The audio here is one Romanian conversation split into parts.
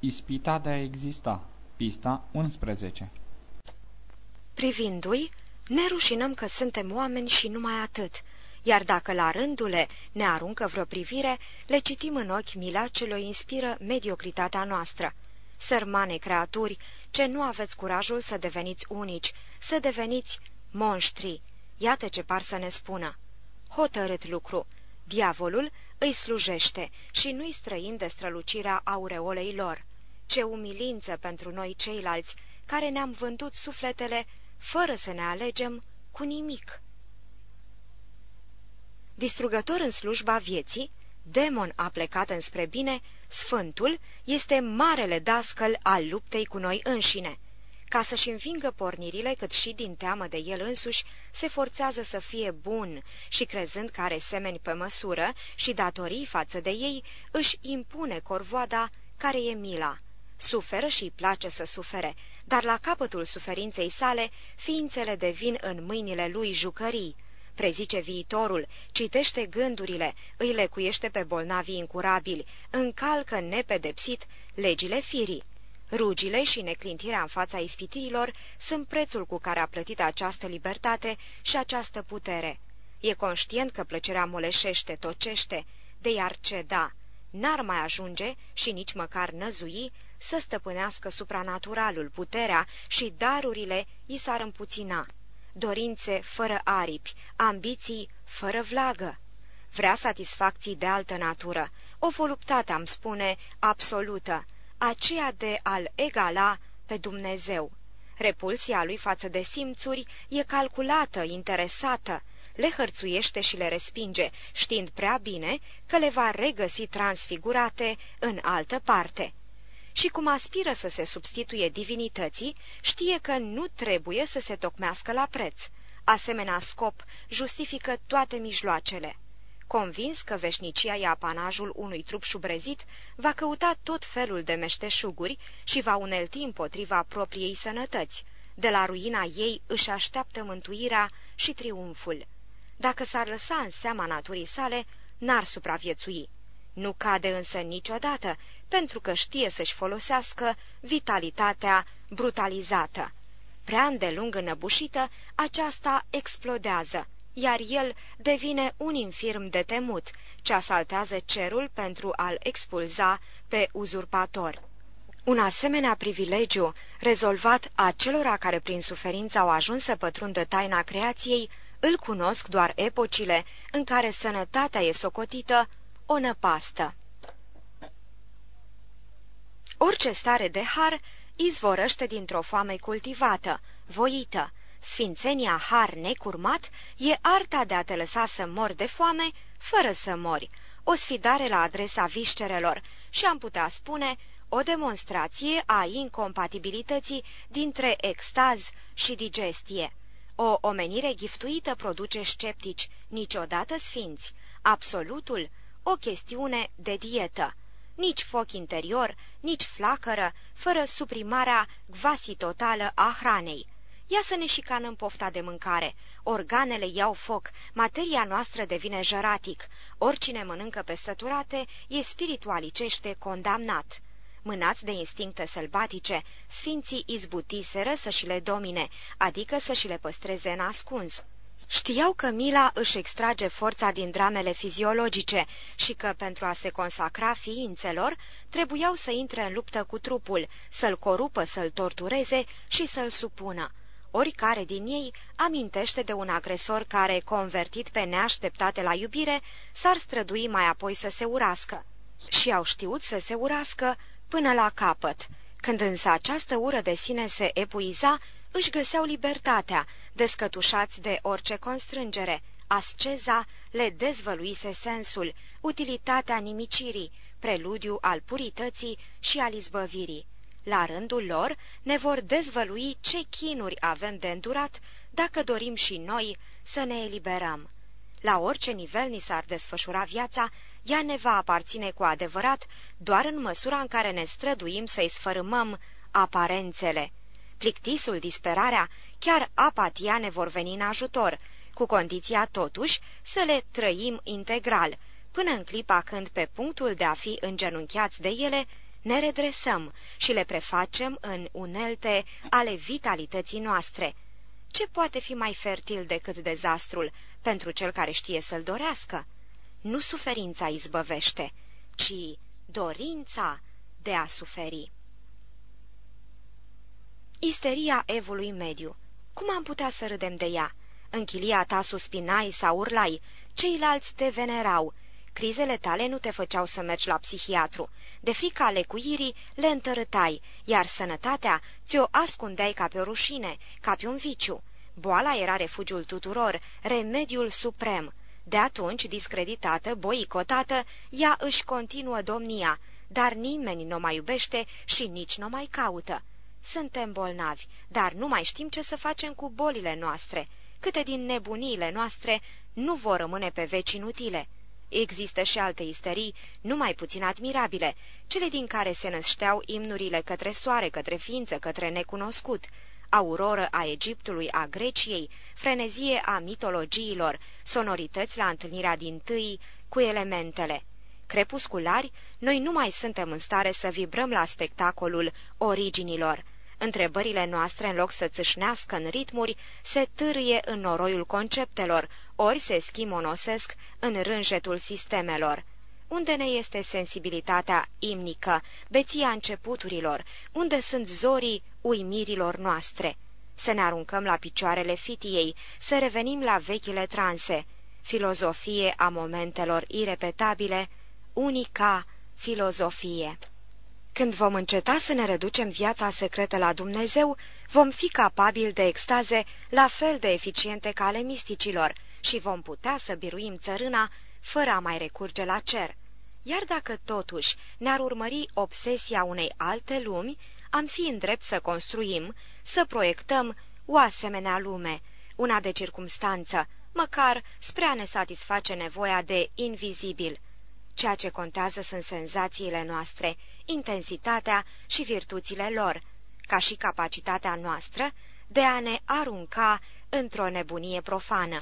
Ispita de a exista. Pista 11 Privindu-i, ne rușinăm că suntem oameni și numai atât, iar dacă la rândule ne aruncă vreo privire, le citim în ochi mila ce le inspiră mediocritatea noastră. Sărmane creaturi, ce nu aveți curajul să deveniți unici, să deveniți monștri, iată ce par să ne spună. Hotărât lucru, diavolul îi slujește și nu-i străin de strălucirea aureolei lor. Ce umilință pentru noi ceilalți, care ne-am vândut sufletele fără să ne alegem cu nimic. Distrugător în slujba vieții, demon a plecat înspre bine, Sfântul este marele dascăl al luptei cu noi înșine. Ca să-și învingă pornirile, cât și din teamă de el însuși, se forțează să fie bun și crezând că are semeni pe măsură și datorii față de ei, își impune corvoada care e mila. Suferă și îi place să sufere, dar la capătul suferinței sale, ființele devin în mâinile lui jucării. Prezice viitorul, citește gândurile, îi lecuiește pe bolnavii incurabili, încalcă nepedepsit legile firii. Rugile și neclintirea în fața ispitirilor sunt prețul cu care a plătit această libertate și această putere. E conștient că plăcerea moleșește, tocește, de iar ceda, n-ar mai ajunge și nici măcar năzui să stăpânească supranaturalul, puterea și darurile i s-ar împuțina. Dorințe fără aripi, ambiții fără vlagă. Vrea satisfacții de altă natură, o voluptate, am spune, absolută, aceea de a-L egala pe Dumnezeu. Repulsia lui față de simțuri e calculată, interesată, le hărțuiește și le respinge, știind prea bine că le va regăsi transfigurate în altă parte și cum aspiră să se substituie divinității, știe că nu trebuie să se tocmească la preț. Asemenea scop justifică toate mijloacele. Convins că veșnicia e apanajul unui trup șubrezit, va căuta tot felul de meșteșuguri și va unelti împotriva propriei sănătăți. De la ruina ei își așteaptă mântuirea și triumful. Dacă s-ar lăsa în seama naturii sale, n-ar supraviețui. Nu cade însă niciodată, pentru că știe să-și folosească vitalitatea brutalizată. Prea îndelung înăbușită, aceasta explodează, iar el devine un infirm de temut, ce asaltează cerul pentru a-l expulza pe uzurpator. Un asemenea privilegiu, rezolvat acelora care prin suferință au ajuns să pătrundă taina creației, îl cunosc doar epocile în care sănătatea e socotită o năpastă. Orice stare de har izvorăște dintr-o foame cultivată, voită. Sfințenia har necurmat e arta de a te lăsa să mori de foame fără să mori, o sfidare la adresa viscerelor și am putea spune o demonstrație a incompatibilității dintre extaz și digestie. O omenire giftuită produce sceptici, niciodată sfinți. Absolutul o chestiune de dietă. Nici foc interior, nici flacără, fără suprimarea gvasii totală a hranei. Ia să ne șicanăm pofta de mâncare. Organele iau foc, materia noastră devine jăratic. Oricine mănâncă pe săturate e spiritualicește condamnat. Mânați de instincte sălbatice, sfinții izbutiseră să și le domine, adică să și le păstreze în ascuns. Știau că mila își extrage forța din dramele fiziologice și că, pentru a se consacra ființelor, trebuiau să intre în luptă cu trupul, să-l corupă, să-l tortureze și să-l supună. Oricare din ei amintește de un agresor care, convertit pe neașteptate la iubire, s-ar strădui mai apoi să se urască. Și au știut să se urască până la capăt. Când însă această ură de sine se epuiza, își găseau libertatea, descătușați de orice constrângere. Asceza le dezvăluise sensul, utilitatea nimicirii, preludiu al purității și al izbăvirii. La rândul lor ne vor dezvălui ce chinuri avem de îndurat dacă dorim și noi să ne eliberăm. La orice nivel ni s-ar desfășura viața, ea ne va aparține cu adevărat doar în măsura în care ne străduim să-i sfărâmăm aparențele. Plictisul, disperarea, chiar apatia ne vor veni în ajutor, cu condiția totuși să le trăim integral, până în clipa când, pe punctul de a fi îngenunchiați de ele, ne redresăm și le prefacem în unelte ale vitalității noastre. Ce poate fi mai fertil decât dezastrul pentru cel care știe să-l dorească? Nu suferința izbăvește, ci dorința de a suferi. Isteria evului mediu. Cum am putea să râdem de ea? În chilia ta suspinai sau urlai, ceilalți te venerau. Crizele tale nu te făceau să mergi la psihiatru. De frica lecuirii le întărâtai, iar sănătatea ți-o ascundeai ca pe o rușine, ca pe un viciu. Boala era refugiul tuturor, remediul suprem. De atunci, discreditată, boicotată, ea își continuă domnia, dar nimeni nu mai iubește și nici nu mai caută. Suntem bolnavi, dar nu mai știm ce să facem cu bolile noastre. Câte din nebuniile noastre nu vor rămâne pe veci inutile. Există și alte isterii, numai puțin admirabile, cele din care se nășteau imnurile către soare, către ființă, către necunoscut, auroră a Egiptului, a Greciei, frenezie a mitologiilor, sonorități la întâlnirea din tâi cu elementele. Crepusculari, noi nu mai suntem în stare să vibrăm la spectacolul originilor. Întrebările noastre, în loc să țâșnească în ritmuri, se târâie în noroiul conceptelor, ori se schimonosesc în rânjetul sistemelor. Unde ne este sensibilitatea imnică, beția începuturilor, unde sunt zorii uimirilor noastre? Să ne aruncăm la picioarele fitiei, să revenim la vechile transe, filozofie a momentelor irepetabile, unica filozofie. Când vom înceta să ne reducem viața secretă la Dumnezeu, vom fi capabili de extaze la fel de eficiente ca ale misticilor și vom putea să biruim țărâna fără a mai recurge la cer. Iar dacă totuși ne-ar urmări obsesia unei alte lumi, am fi în drept să construim, să proiectăm o asemenea lume, una de circumstanță, măcar spre a ne satisface nevoia de invizibil. Ceea ce contează sunt senzațiile noastre, intensitatea și virtuțile lor, ca și capacitatea noastră de a ne arunca într-o nebunie profană.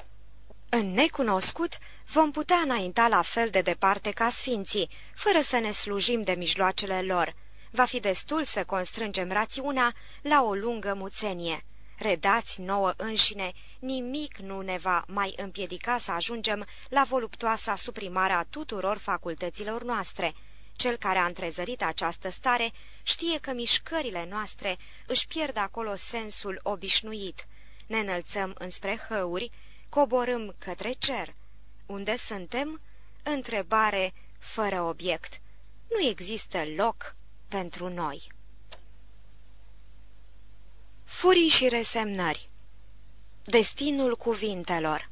În necunoscut vom putea înainta la fel de departe ca sfinții, fără să ne slujim de mijloacele lor. Va fi destul să constrângem rațiunea la o lungă muțenie. Redați nouă înșine, nimic nu ne va mai împiedica să ajungem la voluptoasa suprimare a tuturor facultăților noastre. Cel care a întrezărit această stare știe că mișcările noastre își pierd acolo sensul obișnuit. Ne înălțăm înspre hăuri, coborâm către cer. Unde suntem? Întrebare fără obiect. Nu există loc pentru noi. Furii și resemnări Destinul cuvintelor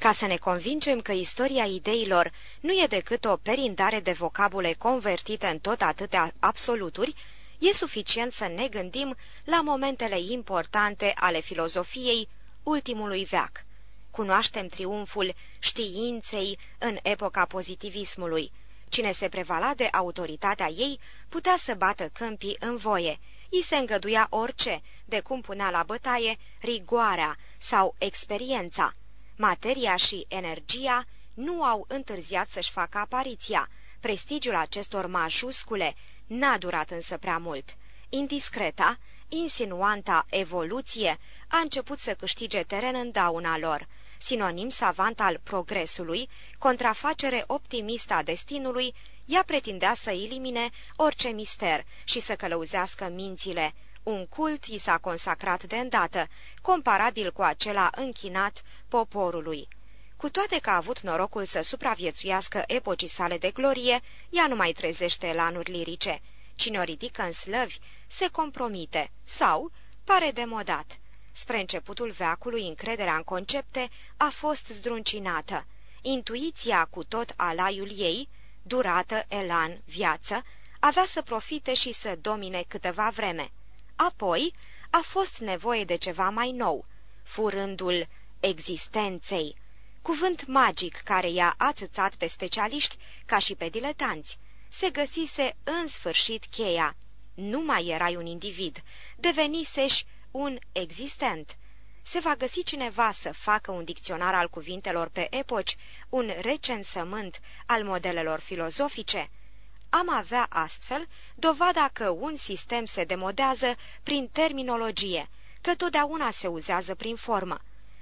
Ca să ne convingem că istoria ideilor nu e decât o perindare de vocabule convertite în tot atâtea absoluturi, e suficient să ne gândim la momentele importante ale filozofiei ultimului veac. Cunoaștem triumful științei în epoca pozitivismului. Cine se prevala de autoritatea ei putea să bată câmpii în voie. I se îngăduia orice, de cum punea la bătaie rigoarea sau experiența. Materia și energia nu au întârziat să-și facă apariția. Prestigiul acestor majuscule n-a durat însă prea mult. Indiscreta, insinuanta evoluție a început să câștige teren în dauna lor, sinonim savant al progresului, contrafacere optimistă a destinului, ea pretindea să elimine orice mister și să călăuzească mințile. Un cult i s-a consacrat de îndată, comparabil cu acela închinat poporului. Cu toate că a avut norocul să supraviețuiască epocii sale de glorie, ea nu mai trezește lanuri lirice. Cine o ridică în slăvi, se compromite sau pare demodat. Spre începutul veacului, încrederea în concepte a fost zdruncinată. Intuiția cu tot alaiul ei, durată, elan, viață, avea să profite și să domine câteva vreme. Apoi a fost nevoie de ceva mai nou, furândul existenței, cuvânt magic care i-a ațățat pe specialiști ca și pe diletanți. Se găsise în sfârșit cheia. Nu mai erai un individ, deveniseși un existent. Se va găsi cineva să facă un dicționar al cuvintelor pe epoci, un recensământ al modelelor filozofice? Am avea astfel dovada că un sistem se demodează prin terminologie, că totdeauna se uzează prin formă.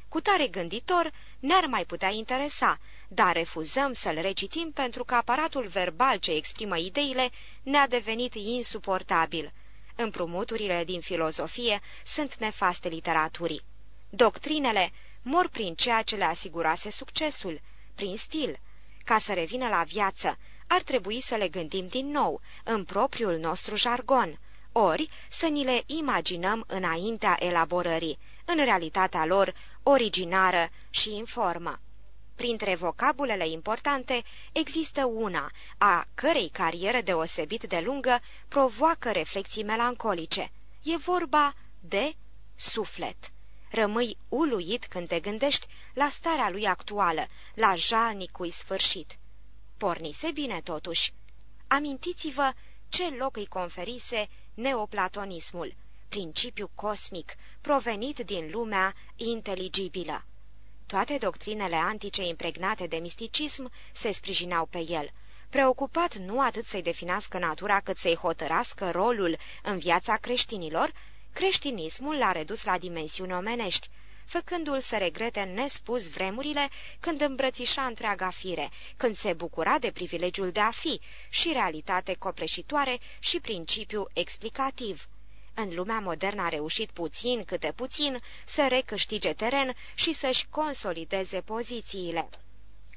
Cu tare gânditor ne-ar mai putea interesa, dar refuzăm să-l recitim pentru că aparatul verbal ce exprimă ideile ne-a devenit insuportabil. Împrumuturile din filozofie sunt nefaste literaturii. Doctrinele mor prin ceea ce le asigurase succesul, prin stil. Ca să revină la viață, ar trebui să le gândim din nou, în propriul nostru jargon, ori să ni le imaginăm înaintea elaborării, în realitatea lor originară și informă. Printre vocabulele importante există una, a cărei carieră deosebit de lungă provoacă reflexii melancolice. E vorba de suflet. Rămâi uluit când te gândești la starea lui actuală, la jalnicui sfârșit. Pornise bine totuși. Amintiți-vă ce loc îi conferise neoplatonismul, principiu cosmic, provenit din lumea inteligibilă. Toate doctrinele antice impregnate de misticism se sprijinau pe el, preocupat nu atât să-i definească natura, cât să-i hotărască rolul în viața creștinilor, creștinismul l-a redus la dimensiuni omenești, făcându-l să regrete nespus vremurile când îmbrățișa întreaga fire, când se bucura de privilegiul de a fi și realitate copleșitoare și principiu explicativ. În lumea modernă a reușit puțin câte puțin să recâștige teren și să-și consolideze pozițiile.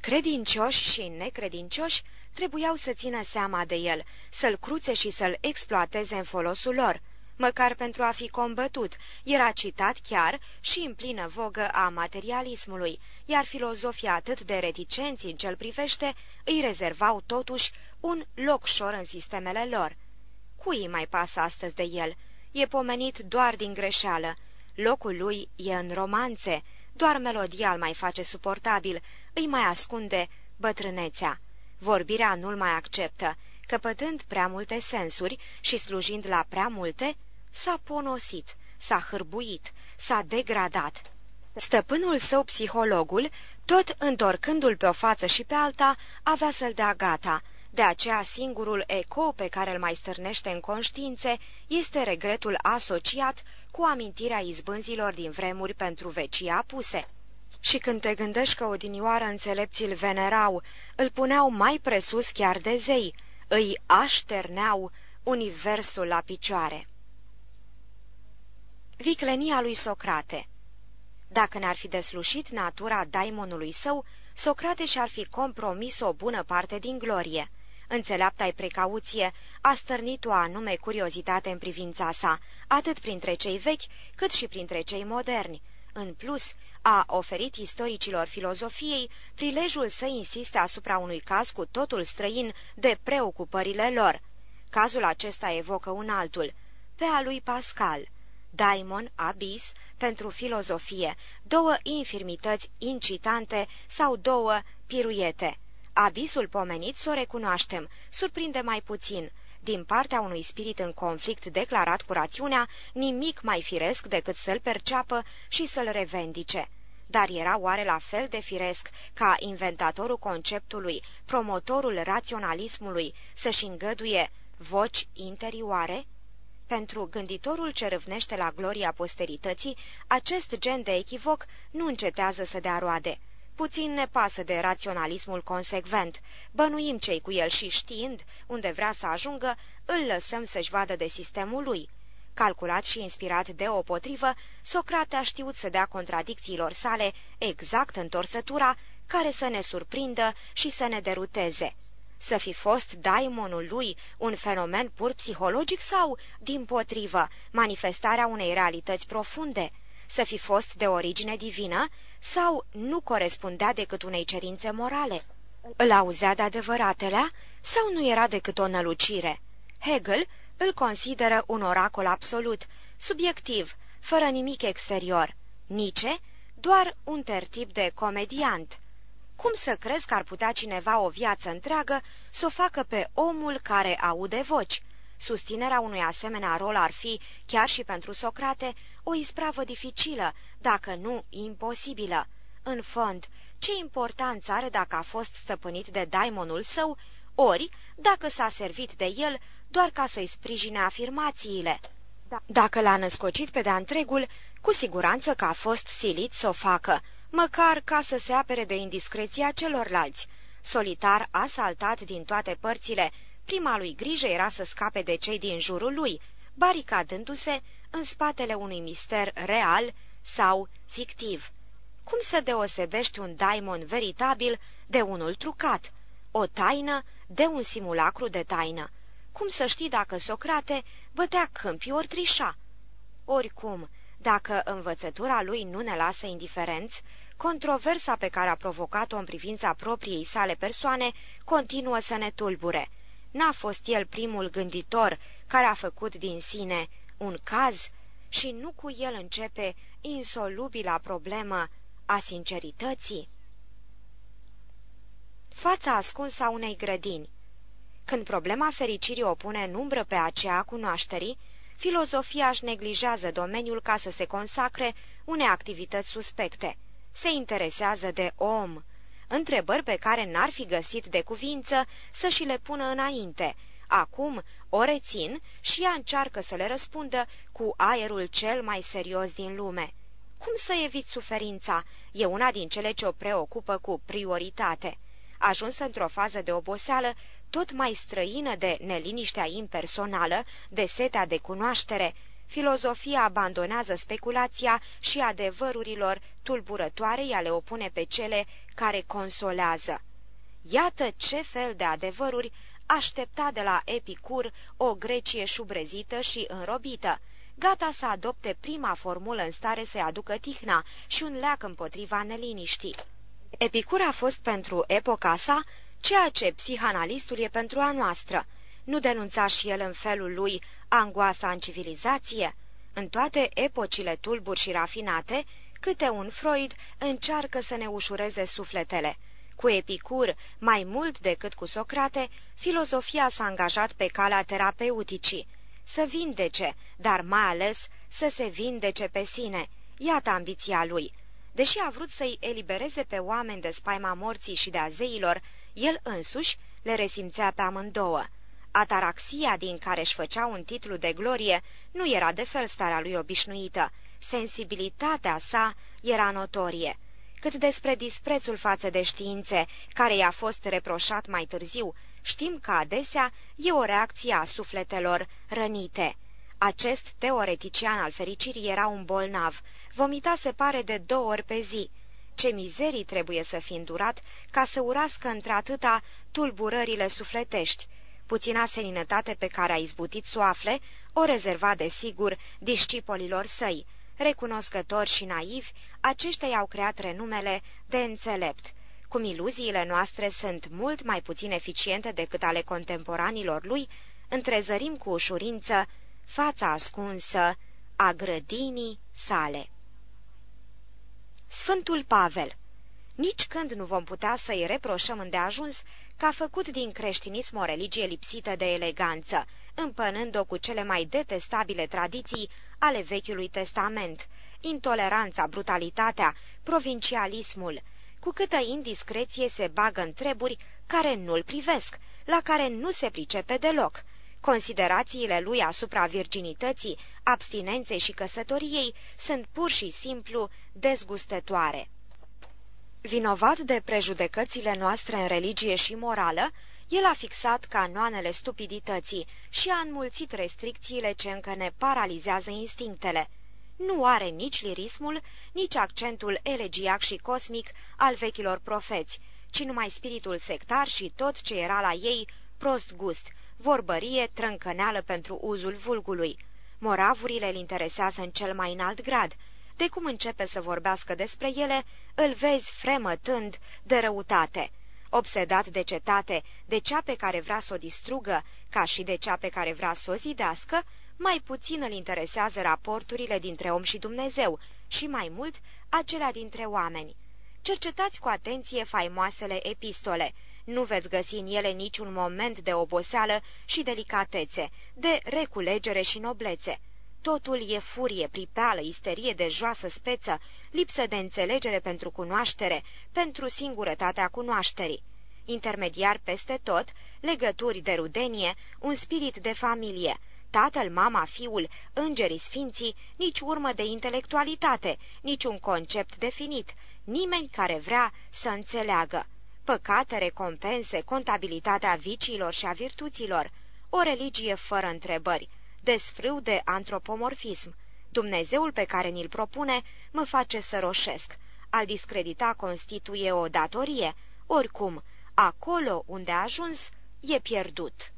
Credincioși și necredincioși trebuiau să țină seama de el, să-l cruțe și să-l exploateze în folosul lor – măcar pentru a fi combătut, era citat chiar și în plină vogă a materialismului, iar filozofia atât de reticenți în cel privește îi rezervau totuși un locșor în sistemele lor. Cui mai pasă astăzi de el? E pomenit doar din greșeală. Locul lui e în romanțe, doar melodia îl mai face suportabil, îi mai ascunde bătrânețea. Vorbirea nu-l mai acceptă, căpătând prea multe sensuri și slujind la prea multe, S-a ponosit, s-a hârbuit, s-a degradat. Stăpânul său, psihologul, tot întorcându-l pe o față și pe alta, avea să-l dea gata. De aceea singurul eco pe care îl mai stârnește în conștiințe este regretul asociat cu amintirea izbânzilor din vremuri pentru vecii apuse. Și când te gândești că odinioară înțelepții îl venerau, îl puneau mai presus chiar de zei, îi așterneau universul la picioare. Viclenia lui Socrate Dacă ne-ar fi deslușit natura daimonului său, Socrate și-ar fi compromis o bună parte din glorie. Înțeleapta-i precauție a stârnit o anume curiozitate în privința sa, atât printre cei vechi, cât și printre cei moderni. În plus, a oferit istoricilor filozofiei prilejul să insiste asupra unui caz cu totul străin de preocupările lor. Cazul acesta evocă un altul, pe a lui Pascal – daimon, abis, pentru filozofie, două infirmități incitante sau două piruiete. Abisul pomenit să o recunoaștem, surprinde mai puțin. Din partea unui spirit în conflict declarat cu rațiunea, nimic mai firesc decât să-l perceapă și să-l revendice. Dar era oare la fel de firesc ca inventatorul conceptului, promotorul raționalismului, să-și îngăduie voci interioare? Pentru gânditorul ce râvnește la gloria posterității, acest gen de echivoc nu încetează să dea roade. Puțin ne pasă de raționalismul consecvent. Bănuim cei cu el și știind unde vrea să ajungă, îl lăsăm să-și vadă de sistemul lui. Calculat și inspirat de o potrivă, Socrate a știut să dea contradicțiilor sale exact întorsătura care să ne surprindă și să ne deruteze să fi fost daimonul lui un fenomen pur psihologic sau, din potrivă, manifestarea unei realități profunde, să fi fost de origine divină sau nu corespundea decât unei cerințe morale. Îl auzea de adevăratelea sau nu era decât o nălucire? Hegel îl consideră un oracol absolut, subiectiv, fără nimic exterior. Nietzsche, doar un tertip de comediant. Cum să crezi că ar putea cineva o viață întreagă să o facă pe omul care aude voci? Susținerea unui asemenea rol ar fi, chiar și pentru Socrate, o ispravă dificilă, dacă nu imposibilă. În fond, ce importanță are dacă a fost stăpânit de daimonul său, ori dacă s-a servit de el doar ca să-i sprijine afirmațiile. Dacă l-a născocit pe de-a întregul, cu siguranță că a fost silit să o facă, măcar ca să se apere de indiscreția celorlalți. Solitar a saltat din toate părțile. Prima lui grijă era să scape de cei din jurul lui, baricadându-se în spatele unui mister real sau fictiv. Cum să deosebești un daimon veritabil de unul trucat, o taină de un simulacru de taină? Cum să știi dacă Socrate bătea câmpii ori trișa? Oricum, dacă învățătura lui nu ne lasă indiferenți, controversa pe care a provocat-o în privința propriei sale persoane continuă să ne tulbure. N-a fost el primul gânditor care a făcut din sine un caz și nu cu el începe insolubila problemă a sincerității? Fața ascunsă a unei grădini Când problema fericirii o pune în umbră pe aceea a cunoașterii, filozofia își neglijează domeniul ca să se consacre unei activități suspecte. Se interesează de om, întrebări pe care n-ar fi găsit de cuvință să și le pună înainte. Acum o rețin și ea încearcă să le răspundă cu aerul cel mai serios din lume. Cum să evit suferința? E una din cele ce o preocupă cu prioritate. Ajuns într-o fază de oboseală tot mai străină de neliniștea impersonală, de setea de cunoaștere, filozofia abandonează speculația și adevărurilor tulburătoare, ea le opune pe cele care consolează. Iată ce fel de adevăruri aștepta de la Epicur o Grecie șubrezită și înrobită, gata să adopte prima formulă în stare să aducă tihna și un leac împotriva neliniștii. Epicur a fost pentru epoca sa ceea ce psihanalistul e pentru a noastră. Nu denunța și el în felul lui angoasa în civilizație? În toate epocile tulburi și rafinate, câte un Freud încearcă să ne ușureze sufletele. Cu Epicur, mai mult decât cu Socrate, filozofia s-a angajat pe calea terapeuticii. Să vindece, dar mai ales să se vindece pe sine. Iată ambiția lui. Deși a vrut să-i elibereze pe oameni de spaima morții și de a zeilor, el însuși le resimțea pe amândouă. Ataraxia din care își făcea un titlu de glorie nu era de fel starea lui obișnuită. Sensibilitatea sa era notorie. Cât despre disprețul față de științe, care i-a fost reproșat mai târziu, știm că adesea e o reacție a sufletelor rănite. Acest teoretician al fericirii era un bolnav, vomita se pare de două ori pe zi. Ce mizerii trebuie să fi îndurat ca să urască într-atâta tulburările sufletești. Puțina seninătate pe care a izbutit să o afle, o rezerva de sigur discipolilor săi. Recunoscători și naivi, aceștia i-au creat renumele de înțelept. Cum iluziile noastre sunt mult mai puțin eficiente decât ale contemporanilor lui, întrezărim cu ușurință fața ascunsă a grădinii sale. Sfântul Pavel Nici când nu vom putea să-i reproșăm îndeajuns că a făcut din creștinism o religie lipsită de eleganță, împănând-o cu cele mai detestabile tradiții ale Vechiului Testament, intoleranța, brutalitatea, provincialismul, cu câtă indiscreție se bagă în treburi care nu-l privesc, la care nu se pricepe deloc. Considerațiile lui asupra virginității, abstinenței și căsătoriei sunt pur și simplu dezgustătoare. Vinovat de prejudecățile noastre în religie și morală, el a fixat canoanele stupidității și a înmulțit restricțiile ce încă ne paralizează instinctele. Nu are nici lirismul, nici accentul elegiac și cosmic al vechilor profeți, ci numai spiritul sectar și tot ce era la ei prost gust, vorbărie trâncăneală pentru uzul vulgului. Moravurile îl interesează în cel mai înalt grad. De cum începe să vorbească despre ele, îl vezi fremătând de răutate. Obsedat de cetate, de cea pe care vrea să o distrugă, ca și de cea pe care vrea să o zidească, mai puțin îl interesează raporturile dintre om și Dumnezeu și mai mult acelea dintre oameni. Cercetați cu atenție faimoasele epistole. Nu veți găsi în ele niciun moment de oboseală și delicatețe, de reculegere și noblețe. Totul e furie, pripeală, isterie de joasă speță, lipsă de înțelegere pentru cunoaștere, pentru singurătatea cunoașterii. intermediar peste tot, legături de rudenie, un spirit de familie, tatăl, mama, fiul, îngerii, sfinții, nici urmă de intelectualitate, nici un concept definit, nimeni care vrea să înțeleagă. Păcate, recompense, contabilitatea viciilor și a virtuților, o religie fără întrebări, desfrâu de antropomorfism. Dumnezeul pe care ni-l propune mă face să roșesc. Al discredita constituie o datorie. Oricum, acolo unde a ajuns, e pierdut.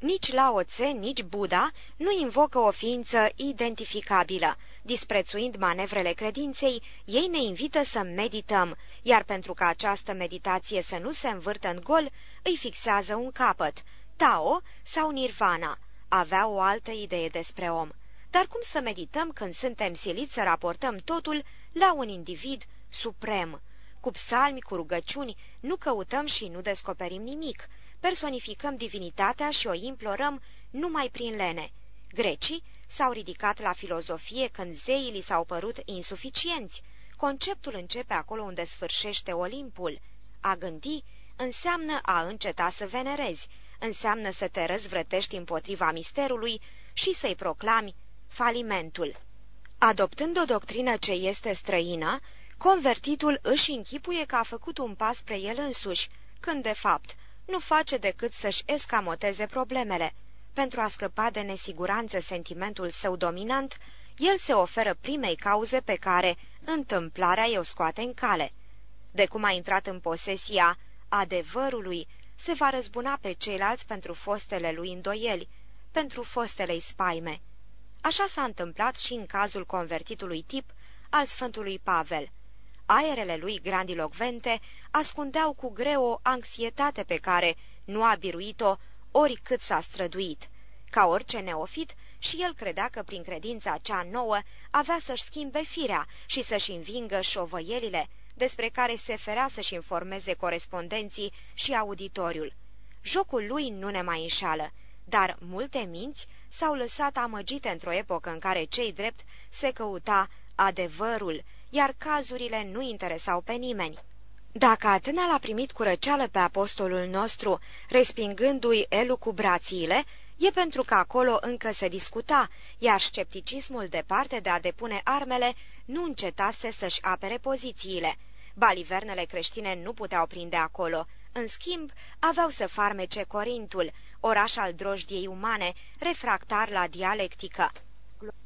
Nici Lao Tse, nici Buddha nu invocă o ființă identificabilă. Disprețuind manevrele credinței, ei ne invită să medităm, iar pentru ca această meditație să nu se învârtă în gol, îi fixează un capăt, Tao sau Nirvana. Avea o altă idee despre om. Dar cum să medităm când suntem siliți să raportăm totul la un individ suprem? Cu psalmi, cu rugăciuni, nu căutăm și nu descoperim nimic. Personificăm divinitatea și o implorăm numai prin lene. Grecii s-au ridicat la filozofie când zeii li s-au părut insuficienți. Conceptul începe acolo unde sfârșește Olimpul. A gândi înseamnă a înceta să venerezi, înseamnă să te răzvrătești împotriva misterului și să-i proclami falimentul. Adoptând o doctrină ce este străină, convertitul își închipuie că a făcut un pas spre el însuși, când, de fapt, nu face decât să-și escamoteze problemele. Pentru a scăpa de nesiguranță sentimentul său dominant, el se oferă primei cauze pe care întâmplarea i-o scoate în cale. De cum a intrat în posesia adevărului, se va răzbuna pe ceilalți pentru fostele lui îndoieli, pentru fostele spaime. Așa s-a întâmplat și în cazul convertitului tip al Sfântului Pavel. Aerele lui grandilocvente ascundeau cu greu o anxietate pe care nu a biruit-o oricât s-a străduit. Ca orice neofit, și el credea că prin credința cea nouă avea să-și schimbe firea și să-și învingă șovăielile, despre care se ferea să-și informeze corespondenții și auditoriul. Jocul lui nu ne mai înșală, dar multe minți s-au lăsat amăgite într-o epocă în care cei drept se căuta adevărul, iar cazurile nu interesau pe nimeni. Dacă Atena l-a primit cu răceală pe apostolul nostru, respingându-i elucubrațiile, e pentru că acolo încă se discuta, iar scepticismul departe de a depune armele nu încetase să-și apere pozițiile. Balivernele creștine nu puteau prinde acolo. În schimb, aveau să farmece Corintul, oraș al drojdiei umane, refractar la dialectică.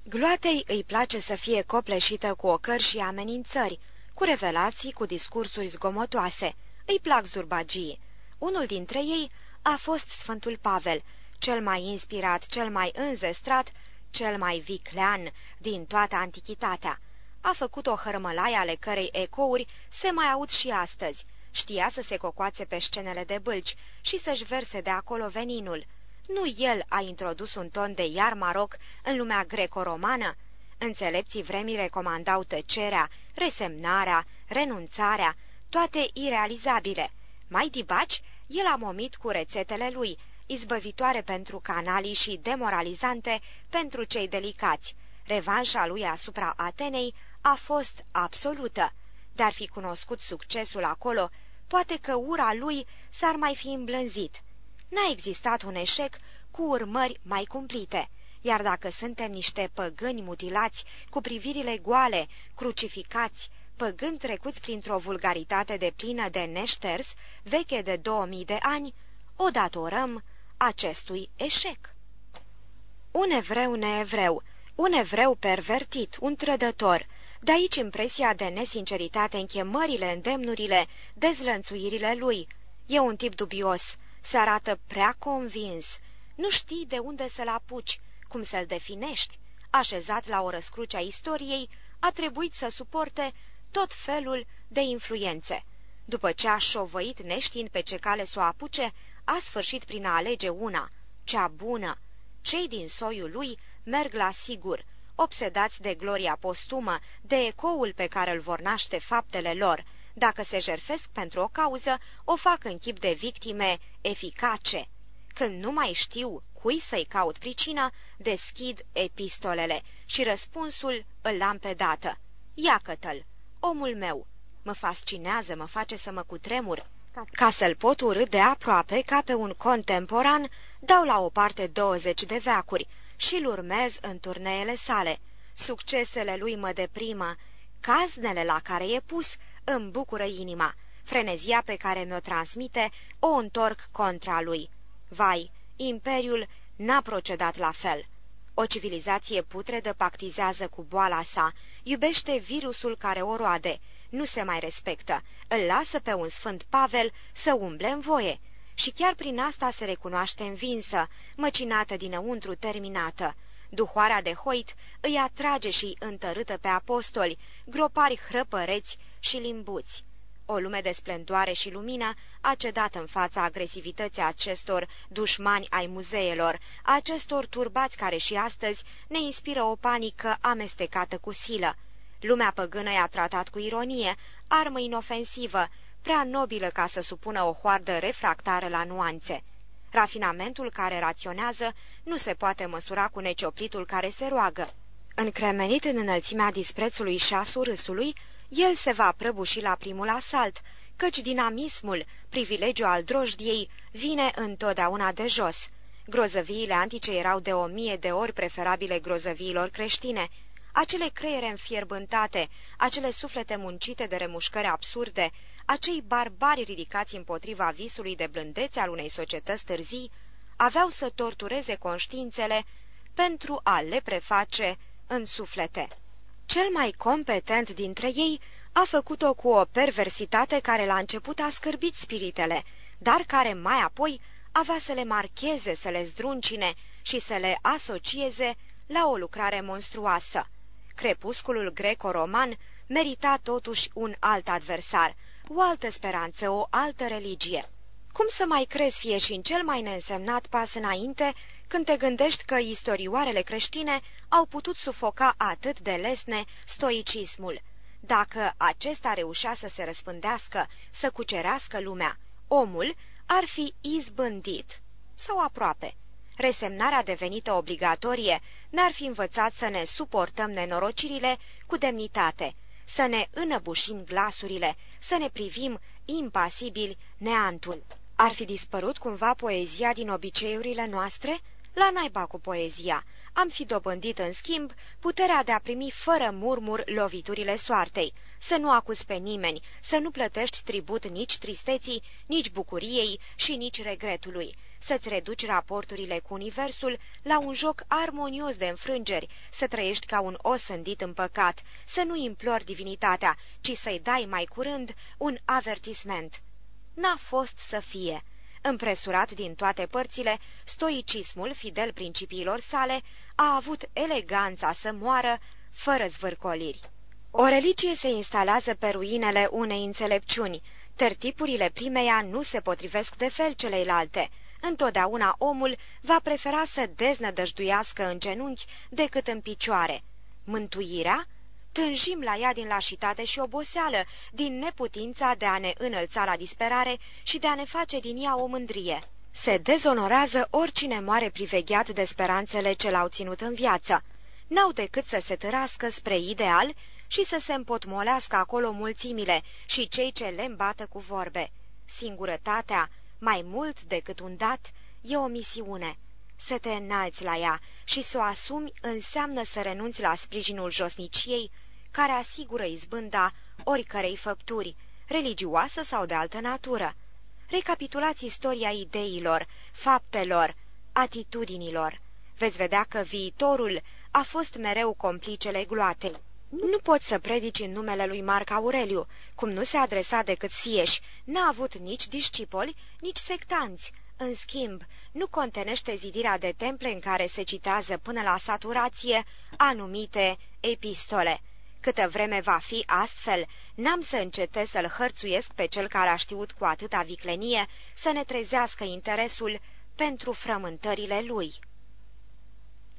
Gloatei îi place să fie copleșită cu ocări și amenințări, cu revelații, cu discursuri zgomotoase. Îi plac zurbagii. Unul dintre ei a fost Sfântul Pavel, cel mai inspirat, cel mai înzestrat, cel mai viclean din toată antichitatea. A făcut o hărmălaie ale cărei ecouri se mai aud și astăzi. Știa să se cocoațe pe scenele de bâlci și să-și verse de acolo veninul. Nu el a introdus un ton de iar maroc în lumea greco-romană? Înțelepții vremii recomandau tăcerea, resemnarea, renunțarea, toate irealizabile. Mai dibaci, el a momit cu rețetele lui, izbăvitoare pentru canalii și demoralizante pentru cei delicați. Revanșa lui asupra Atenei a fost absolută. Dar fi cunoscut succesul acolo, poate că ura lui s-ar mai fi îmblânzit. N-a existat un eșec cu urmări mai cumplite, iar dacă suntem niște păgâni mutilați, cu privirile goale, crucificați, păgând trecuți printr-o vulgaritate de plină de neșters, veche de 2000 de ani, o datorăm acestui eșec. Un evreu neevreu, un evreu pervertit, un trădător, de aici impresia de nesinceritate în chemările, îndemnurile, dezlănțuirile lui. E un tip dubios, se arată prea convins. Nu știi de unde să-l apuci, cum să-l definești. Așezat la o răscruce a istoriei, a trebuit să suporte tot felul de influențe. După ce a șovăit neștiind pe ce cale să o apuce, a sfârșit prin a alege una, cea bună. Cei din soiul lui merg la sigur, obsedați de gloria postumă, de ecoul pe care îl vor naște faptele lor. Dacă se jerfesc pentru o cauză, o fac în chip de victime eficace. Când nu mai știu cui să-i caut pricina, deschid epistolele și răspunsul îl am pe dată. Iacătă-l, omul meu, mă fascinează, mă face să mă cutremur. Ca să-l pot urât de aproape ca pe un contemporan, dau la o parte 20 de veacuri și-l urmez în turneele sale. Succesele lui mă deprimă, caznele la care e pus îmi bucură inima, frenezia pe care mi-o transmite o întorc contra lui. Vai, imperiul n-a procedat la fel. O civilizație putredă pactizează cu boala sa, iubește virusul care o roade, nu se mai respectă, îl lasă pe un sfânt Pavel să umble în voie și chiar prin asta se recunoaște învinsă, măcinată dinăuntru terminată. Duhoarea de hoit îi atrage și întărâtă pe apostoli, gropari hrăpăreți și limbuți. O lume de splendoare și lumină a cedat în fața agresivității acestor dușmani ai muzeelor, acestor turbați care și astăzi ne inspiră o panică amestecată cu silă. Lumea păgână i-a tratat cu ironie, armă inofensivă, prea nobilă ca să supună o hoardă refractară la nuanțe. Rafinamentul care raționează nu se poate măsura cu necioplitul care se roagă. Încremenit în înălțimea disprețului și a surâsului, el se va prăbuși la primul asalt, căci dinamismul, privilegiu al drojdiei, vine întotdeauna de jos. Grozăviile antice erau de o mie de ori preferabile grozăviilor creștine. Acele creiere înfierbântate, acele suflete muncite de remușcări absurde, acei barbari ridicați împotriva visului de blândețe al unei societăți târzii, aveau să tortureze conștiințele pentru a le preface în suflete. Cel mai competent dintre ei a făcut-o cu o perversitate care la început a scârbit spiritele, dar care mai apoi avea să le marcheze, să le zdruncine și să le asocieze la o lucrare monstruoasă. Crepusculul greco-roman merita totuși un alt adversar, o altă speranță, o altă religie. Cum să mai crezi fie și în cel mai neînsemnat pas înainte când te gândești că istorioarele creștine au putut sufoca atât de lesne stoicismul. Dacă acesta reușea să se răspândească, să cucerească lumea, omul ar fi izbândit, sau aproape. Resemnarea devenită obligatorie n-ar fi învățat să ne suportăm nenorocirile cu demnitate, să ne înăbușim glasurile, să ne privim impasibili neantul. Ar fi dispărut cumva poezia din obiceiurile noastre? La naiba cu poezia. Am fi dobândit, în schimb, puterea de a primi fără murmur loviturile soartei, să nu acuzi pe nimeni, să nu plătești tribut nici tristeții, nici bucuriei și nici regretului, să-ți reduci raporturile cu universul la un joc armonios de înfrângeri, să trăiești ca un osândit în păcat, să nu implori divinitatea, ci să-i dai mai curând un avertisment. N-a fost să fie Împresurat din toate părțile, stoicismul, fidel principiilor sale, a avut eleganța să moară fără zvârcoliri. O religie se instalează pe ruinele unei înțelepciuni. Tertipurile primeia nu se potrivesc de fel celeilalte. Întotdeauna omul va prefera să deznădăjduiască în genunchi decât în picioare. Mântuirea tânjim la ea din lașitate și oboseală, din neputința de a ne înălța la disperare și de a ne face din ea o mândrie. Se dezonorează oricine moare privegheat de speranțele ce l-au ținut în viață. N-au decât să se târască spre ideal și să se împotmolească acolo mulțimile și cei ce le îmbată cu vorbe. Singurătatea, mai mult decât un dat, e o misiune să te înalți la ea și să o asumi înseamnă să renunți la sprijinul josniciei care asigură izbânda oricărei făpturi, religioasă sau de altă natură. Recapitulați istoria ideilor, faptelor, atitudinilor. Veți vedea că viitorul a fost mereu complicele gloatei. Nu poți să predici în numele lui Marc Aureliu, cum nu se adresa decât sieși, n-a avut nici discipoli, nici sectanți, în schimb, nu contenește zidirea de temple în care se citează până la saturație anumite epistole. Câtă vreme va fi astfel, n-am să încetez să-l hărțuiesc pe cel care a știut cu atâta viclenie să ne trezească interesul pentru frământările lui.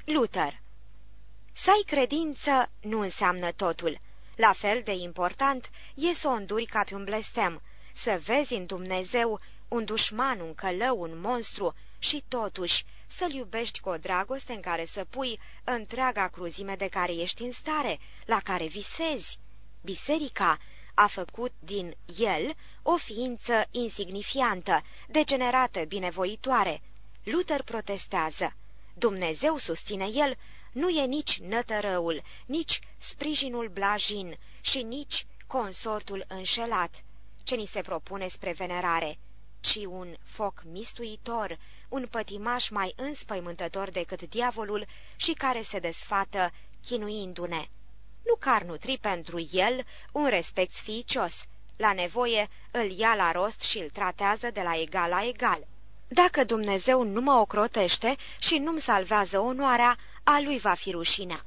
Luther Să ai credință nu înseamnă totul. La fel de important e să o înduri ca pe un blestem, să vezi în Dumnezeu un dușman, un călău, un monstru și totuși să-l iubești cu o dragoste în care să pui întreaga cruzime de care ești în stare, la care visezi. Biserica, a făcut din el o ființă insignifiantă, degenerată, binevoitoare. Luther protestează. Dumnezeu, susține el, nu e nici nătărăul, nici sprijinul blajin și nici consortul înșelat, ce ni se propune spre venerare, ci un foc mistuitor, un pătimaș mai înspăimântător decât diavolul și care se desfată chinuindu-ne. Nu car nutri pentru el un respect sfiicios. La nevoie îl ia la rost și îl tratează de la egal la egal. Dacă Dumnezeu nu mă ocrotește și nu-mi salvează onoarea, a lui va fi rușinea.